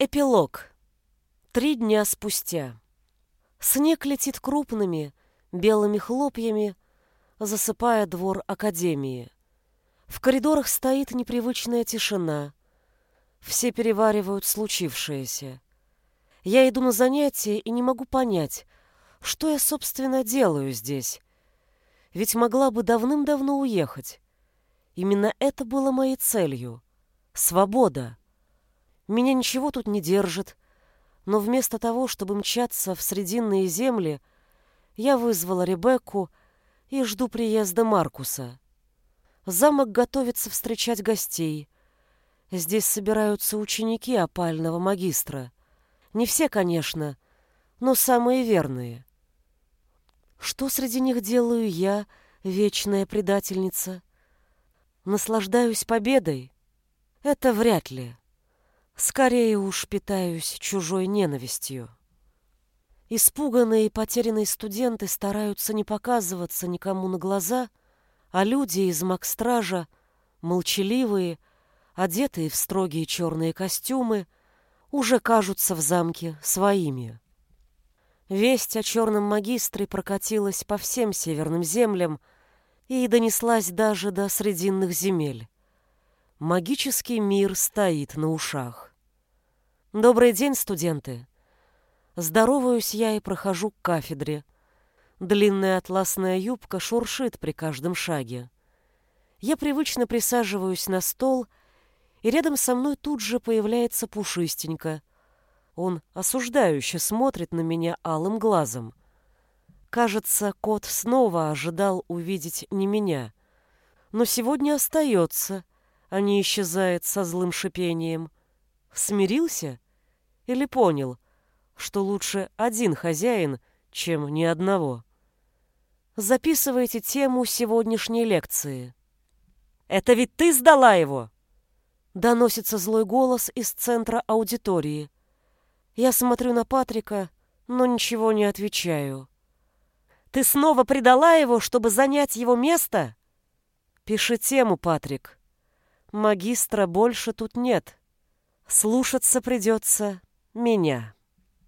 Эпилог. Три дня спустя. Снег летит крупными, белыми хлопьями, засыпая двор академии. В коридорах стоит непривычная тишина. Все переваривают случившееся. Я иду на занятия и не могу понять, что я, собственно, делаю здесь. Ведь могла бы давным-давно уехать. Именно это было моей целью. Свобода. Меня ничего тут не держит, но вместо того, чтобы мчаться в срединные земли, я вызвала Ребекку и жду приезда Маркуса. Замок готовится встречать гостей. Здесь собираются ученики опального магистра. Не все, конечно, но самые верные. Что среди них делаю я, вечная предательница? Наслаждаюсь победой? Это вряд ли. Скорее уж питаюсь чужой ненавистью. Испуганные и потерянные студенты стараются не показываться никому на глаза, а люди из Макстража, молчаливые, одетые в строгие черные костюмы, уже кажутся в замке своими. Весть о черном магистре прокатилась по всем северным землям и донеслась даже до срединных земель. Магический мир стоит на ушах. Добрый день, студенты. Здороваюсь я и прохожу к кафедре. Длинная атласная юбка шуршит при каждом шаге. Я привычно присаживаюсь на стол, и рядом со мной тут же появляется Пушистенько. Он осуждающе смотрит на меня алым глазом. Кажется, кот снова ожидал увидеть не меня. Но сегодня остается, а не исчезает со злым шипением — Смирился? Или понял, что лучше один хозяин, чем ни одного? Записывайте тему сегодняшней лекции. «Это ведь ты сдала его?» Доносится злой голос из центра аудитории. Я смотрю на Патрика, но ничего не отвечаю. «Ты снова предала его, чтобы занять его место?» «Пиши тему, Патрик. Магистра больше тут нет. Слушаться придется меня.